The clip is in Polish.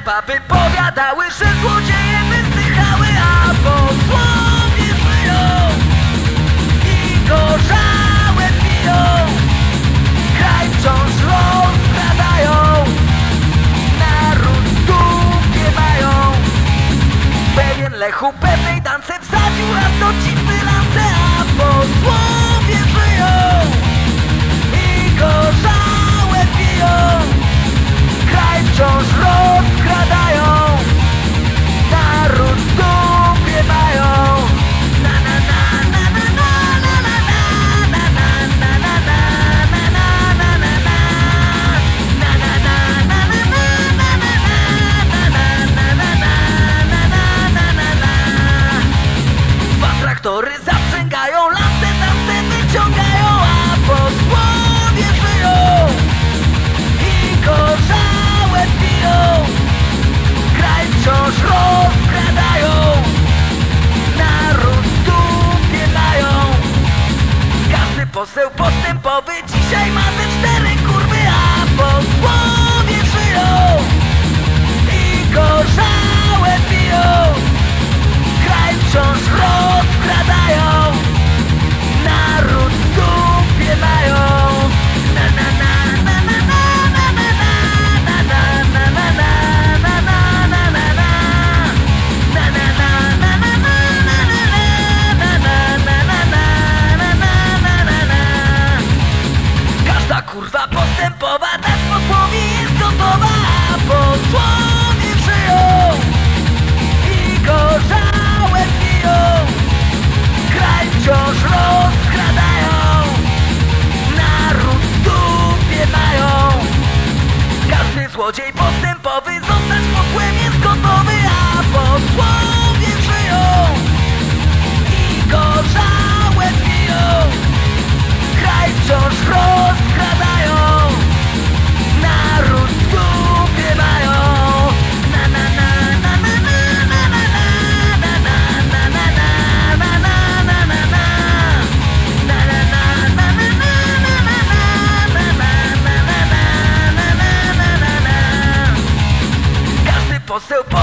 chleba Wypowiadały, że złodzieje wystychały A posłowie żyją i gorzałe piją. Kraj wciąż rozkradają Naród tu mają. Pewien lechu, pewnej traktory zaprzęgają, lasy tasy wyciągają, a posłowie żyją i korzałę piją. Kraj wciąż rozkradają, naród dupie mają. Każdy poseł postępowy dziś gotowy Zostać posłem jest gotowy, a posłem still.